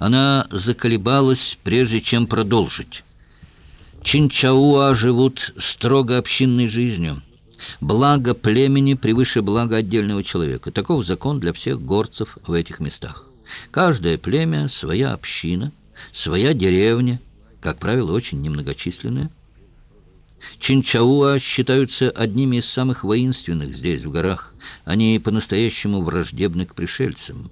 Она заколебалась, прежде чем продолжить. Чинчауа живут строго общинной жизнью. Благо племени превыше блага отдельного человека. Таков закон для всех горцев в этих местах. Каждое племя — своя община, своя деревня, как правило, очень немногочисленная. Чинчауа считаются одними из самых воинственных здесь, в горах. Они по-настоящему враждебны к пришельцам.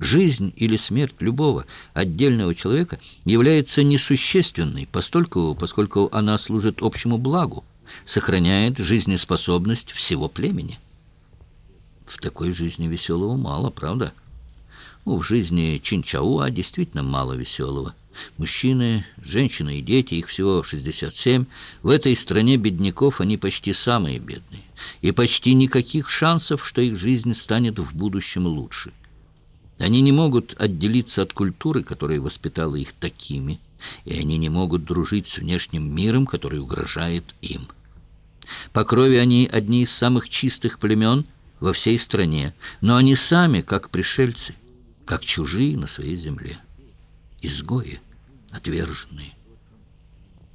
Жизнь или смерть любого отдельного человека является несущественной, постольку, поскольку она служит общему благу, сохраняет жизнеспособность всего племени. В такой жизни веселого мало, правда? Ну, в жизни Чинчауа действительно мало веселого. Мужчины, женщины и дети, их всего 67. В этой стране бедняков они почти самые бедные. И почти никаких шансов, что их жизнь станет в будущем лучше. Они не могут отделиться от культуры, которая воспитала их такими, и они не могут дружить с внешним миром, который угрожает им. По крови они одни из самых чистых племен во всей стране, но они сами, как пришельцы, как чужие на своей земле изгои, отверженные.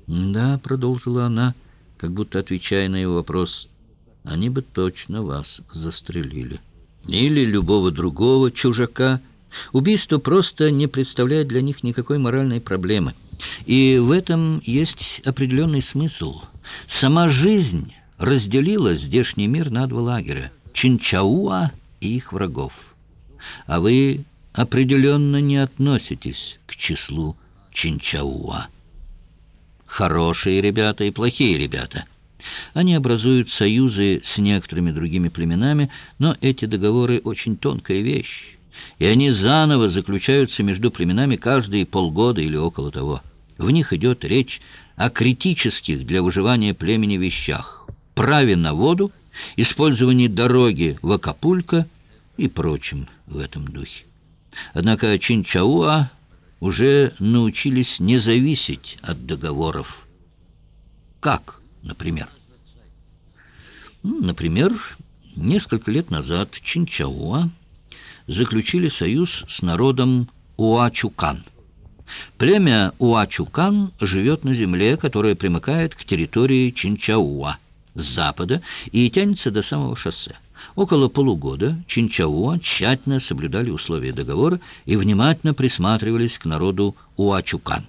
«Да», — продолжила она, как будто отвечая на его вопрос, — «они бы точно вас застрелили. Или любого другого чужака. Убийство просто не представляет для них никакой моральной проблемы. И в этом есть определенный смысл. Сама жизнь разделила здешний мир на два лагеря — Чинчауа и их врагов. А вы определенно не относитесь к числу Чинчауа. Хорошие ребята и плохие ребята. Они образуют союзы с некоторыми другими племенами, но эти договоры очень тонкая вещь, и они заново заключаются между племенами каждые полгода или около того. В них идет речь о критических для выживания племени вещах, праве на воду, использовании дороги в Акапулько и прочем в этом духе. Однако Чинчауа уже научились не зависеть от договоров. Как, например? Например, несколько лет назад Чинчауа заключили союз с народом Уачукан. Племя Уачукан живет на земле, которая примыкает к территории Чинчауа с запада и тянется до самого шоссе. Около полугода Чинчауа тщательно соблюдали условия договора и внимательно присматривались к народу Уачукан.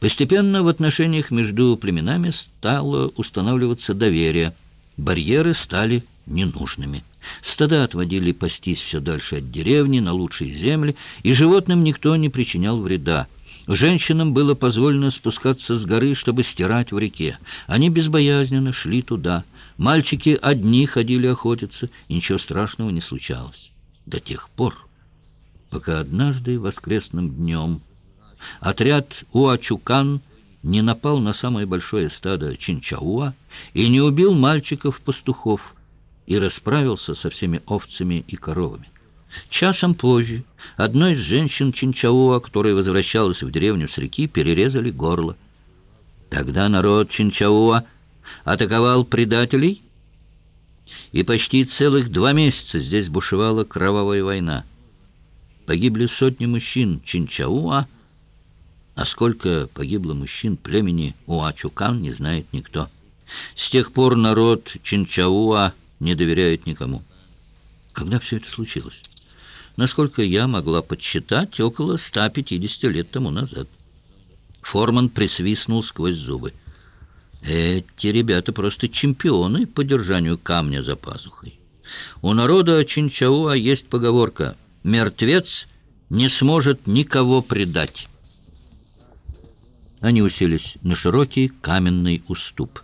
Постепенно в отношениях между племенами стало устанавливаться доверие, барьеры стали ненужными. Стада отводили пастись все дальше от деревни, на лучшие земли, и животным никто не причинял вреда. Женщинам было позволено спускаться с горы, чтобы стирать в реке. Они безбоязненно шли туда. Мальчики одни ходили охотиться, и ничего страшного не случалось. До тех пор, пока однажды воскресным днем отряд Уачукан не напал на самое большое стадо Чинчауа и не убил мальчиков-пастухов, и расправился со всеми овцами и коровами. Часом позже одной из женщин Чинчауа, которая возвращалась в деревню с реки, перерезали горло. Тогда народ Чинчауа атаковал предателей, и почти целых два месяца здесь бушевала кровавая война. Погибли сотни мужчин Чинчауа, а сколько погибло мужчин племени Уачукан, не знает никто. С тех пор народ Чинчауа не доверяет никому. Когда все это случилось? Насколько я могла подсчитать, около 150 лет тому назад. Форман присвистнул сквозь зубы. Эти ребята просто чемпионы по держанию камня за пазухой. У народа Чинчауа есть поговорка «Мертвец не сможет никого предать». Они уселись на широкий каменный уступ.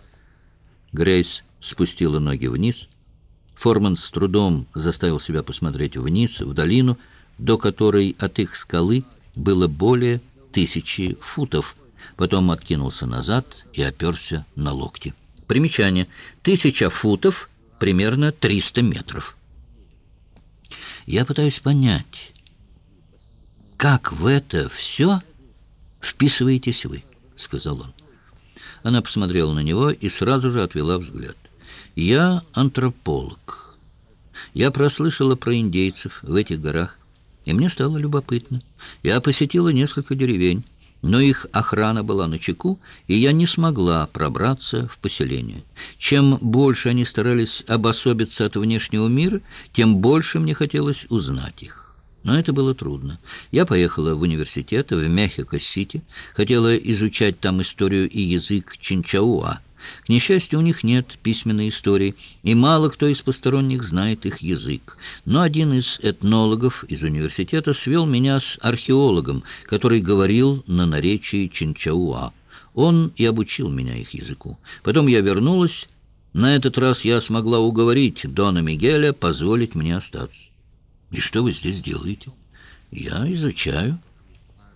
Грейс спустила ноги вниз, Форман с трудом заставил себя посмотреть вниз, в долину, до которой от их скалы было более тысячи футов. Потом откинулся назад и оперся на локти. Примечание. Тысяча футов, примерно 300 метров. Я пытаюсь понять, как в это все вписываетесь вы, сказал он. Она посмотрела на него и сразу же отвела взгляд. Я антрополог. Я прослышала про индейцев в этих горах. И мне стало любопытно. Я посетила несколько деревень, но их охрана была на чеку, и я не смогла пробраться в поселение. Чем больше они старались обособиться от внешнего мира, тем больше мне хотелось узнать их. Но это было трудно. Я поехала в университет в Мехико-Сити, хотела изучать там историю и язык Чинчауа. К несчастью, у них нет письменной истории, и мало кто из посторонних знает их язык. Но один из этнологов из университета свел меня с археологом, который говорил на наречии Чинчауа. Он и обучил меня их языку. Потом я вернулась. На этот раз я смогла уговорить Дона Мигеля позволить мне остаться. «И что вы здесь делаете?» «Я изучаю».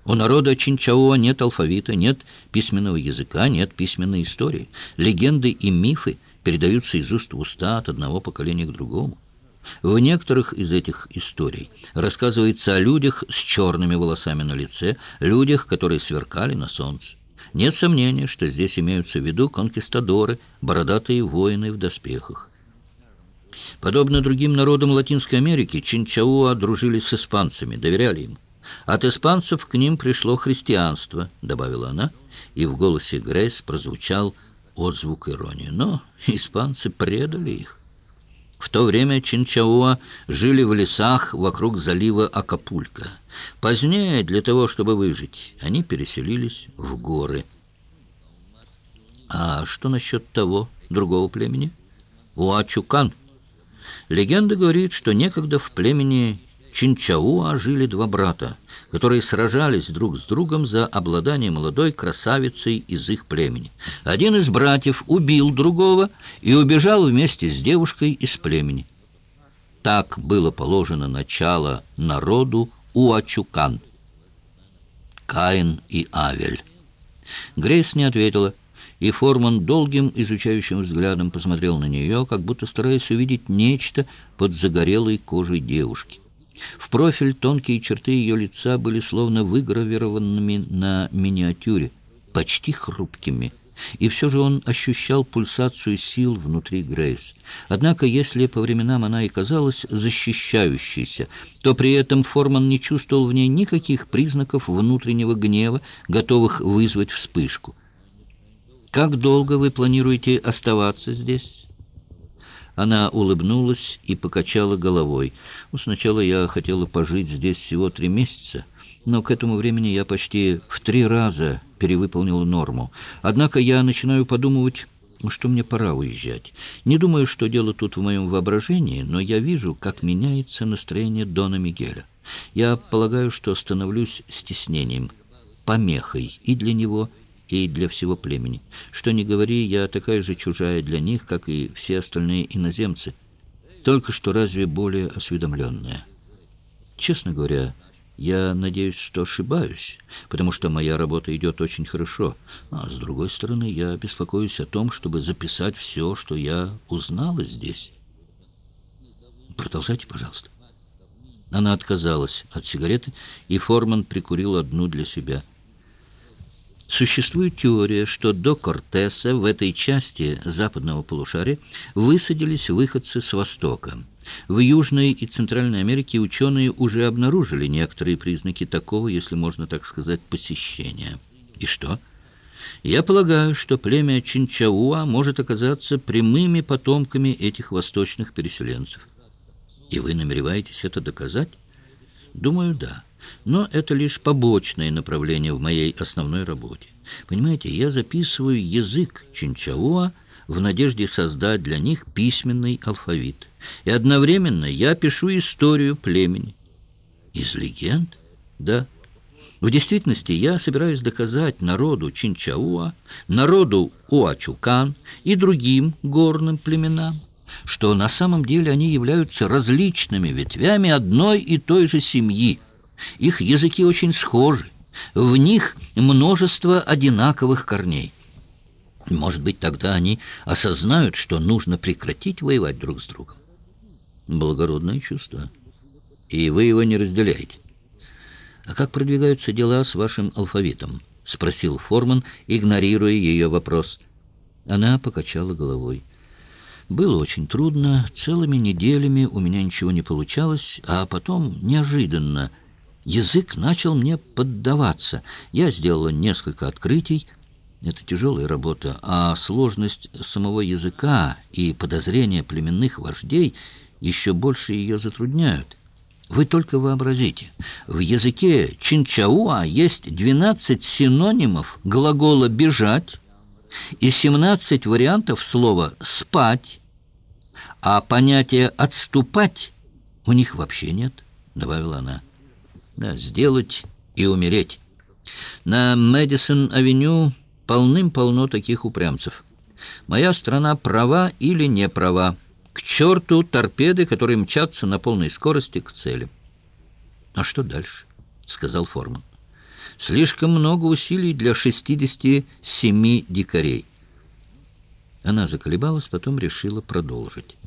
У народа Чинчауа нет алфавита, нет письменного языка, нет письменной истории. Легенды и мифы передаются из уст в уста от одного поколения к другому. В некоторых из этих историй рассказывается о людях с черными волосами на лице, людях, которые сверкали на солнце. Нет сомнения, что здесь имеются в виду конкистадоры, бородатые воины в доспехах. Подобно другим народам Латинской Америки, Чинчауа дружили с испанцами, доверяли им. От испанцев к ним пришло христианство, добавила она, и в голосе Грейс прозвучал отзвук иронии. Но испанцы предали их. В то время Чинчауа жили в лесах вокруг залива Акапулько. Позднее, для того, чтобы выжить, они переселились в горы. А что насчет того, другого племени? Уачукан. Легенда говорит, что некогда в племени Чинчауа жили два брата, которые сражались друг с другом за обладание молодой красавицей из их племени. Один из братьев убил другого и убежал вместе с девушкой из племени. Так было положено начало народу Уачукан. Каин и Авель. Грейс не ответила, и Форман долгим изучающим взглядом посмотрел на нее, как будто стараясь увидеть нечто под загорелой кожей девушки. В профиль тонкие черты ее лица были словно выгравированными на миниатюре, почти хрупкими. И все же он ощущал пульсацию сил внутри Грейс. Однако, если по временам она и казалась защищающейся, то при этом Форман не чувствовал в ней никаких признаков внутреннего гнева, готовых вызвать вспышку. «Как долго вы планируете оставаться здесь?» Она улыбнулась и покачала головой. Ну, сначала я хотела пожить здесь всего три месяца, но к этому времени я почти в три раза перевыполнила норму. Однако я начинаю подумывать, что мне пора уезжать. Не думаю, что дело тут в моем воображении, но я вижу, как меняется настроение Дона Мигеля. Я полагаю, что становлюсь стеснением, помехой и для него, и для всего племени. Что ни говори, я такая же чужая для них, как и все остальные иноземцы, только что разве более осведомленная. Честно говоря, я надеюсь, что ошибаюсь, потому что моя работа идет очень хорошо. А с другой стороны, я беспокоюсь о том, чтобы записать все, что я узнала здесь. Продолжайте, пожалуйста. Она отказалась от сигареты, и Форман прикурил одну для себя – Существует теория, что до Кортеса в этой части западного полушария высадились выходцы с Востока. В Южной и Центральной Америке ученые уже обнаружили некоторые признаки такого, если можно так сказать, посещения. И что? Я полагаю, что племя Чинчауа может оказаться прямыми потомками этих восточных переселенцев. И вы намереваетесь это доказать? Думаю, да. Но это лишь побочное направление в моей основной работе. Понимаете, я записываю язык чинчауа в надежде создать для них письменный алфавит. И одновременно я пишу историю племени. Из легенд? Да. В действительности я собираюсь доказать народу Чинчауа, народу Уачукан и другим горным племенам, что на самом деле они являются различными ветвями одной и той же семьи, их языки очень схожи, в них множество одинаковых корней. Может быть, тогда они осознают, что нужно прекратить воевать друг с другом. Благородное чувство. И вы его не разделяете. А как продвигаются дела с вашим алфавитом? Спросил Форман, игнорируя ее вопрос. Она покачала головой. Было очень трудно, целыми неделями у меня ничего не получалось, а потом неожиданно – Язык начал мне поддаваться. Я сделала несколько открытий. Это тяжелая работа, а сложность самого языка и подозрения племенных вождей еще больше ее затрудняют. Вы только вообразите, в языке чинчауа есть 12 синонимов глагола «бежать» и 17 вариантов слова «спать», а понятия «отступать» у них вообще нет, добавила она. Да, сделать и умереть. На Мэдисон-авеню полным-полно таких упрямцев. Моя страна права или не права. К черту торпеды, которые мчатся на полной скорости к цели. «А что дальше?» — сказал Форман. «Слишком много усилий для 67 дикарей». Она заколебалась, потом решила продолжить.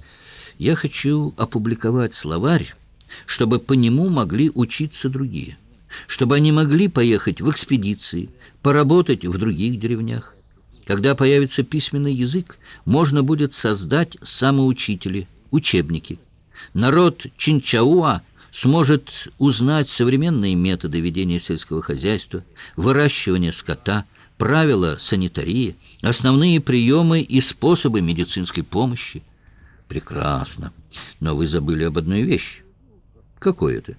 «Я хочу опубликовать словарь, чтобы по нему могли учиться другие, чтобы они могли поехать в экспедиции, поработать в других деревнях. Когда появится письменный язык, можно будет создать самоучители, учебники. Народ Чинчауа сможет узнать современные методы ведения сельского хозяйства, выращивания скота, правила санитарии, основные приемы и способы медицинской помощи. Прекрасно. Но вы забыли об одной вещи. Какой это?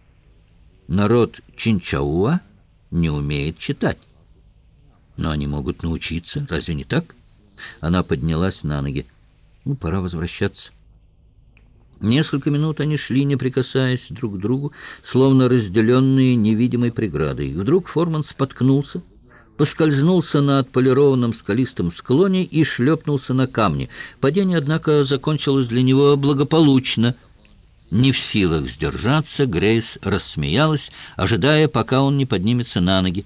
Народ Чинчауа не умеет читать. Но они могут научиться, разве не так? Она поднялась на ноги. Ну, пора возвращаться. Несколько минут они шли, не прикасаясь друг к другу, словно разделенные невидимой преградой. Вдруг Форман споткнулся, поскользнулся на отполированном скалистом склоне и шлепнулся на камни. Падение, однако, закончилось для него благополучно. Не в силах сдержаться, Грейс рассмеялась, ожидая, пока он не поднимется на ноги.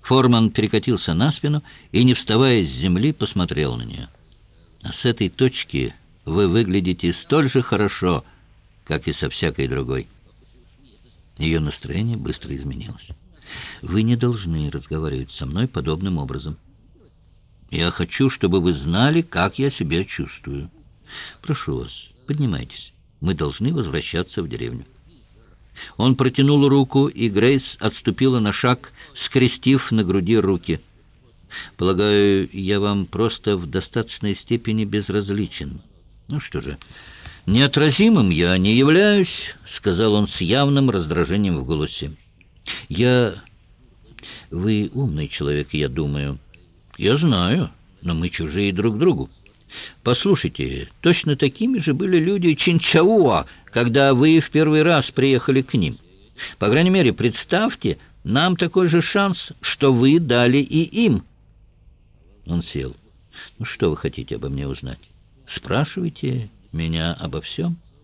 Форман перекатился на спину и, не вставая с земли, посмотрел на нее. «А с этой точки вы выглядите столь же хорошо, как и со всякой другой». Ее настроение быстро изменилось. «Вы не должны разговаривать со мной подобным образом. Я хочу, чтобы вы знали, как я себя чувствую. Прошу вас, поднимайтесь. Мы должны возвращаться в деревню». Он протянул руку, и Грейс отступила на шаг, скрестив на груди руки. «Полагаю, я вам просто в достаточной степени безразличен. Ну что же, неотразимым я не являюсь», — сказал он с явным раздражением в голосе. «Я... Вы умный человек, я думаю». «Я знаю, но мы чужие друг другу. Послушайте, точно такими же были люди Чинчауа, когда вы в первый раз приехали к ним. По крайней мере, представьте, нам такой же шанс, что вы дали и им. Он сел. Ну, что вы хотите обо мне узнать? Спрашивайте меня обо всем.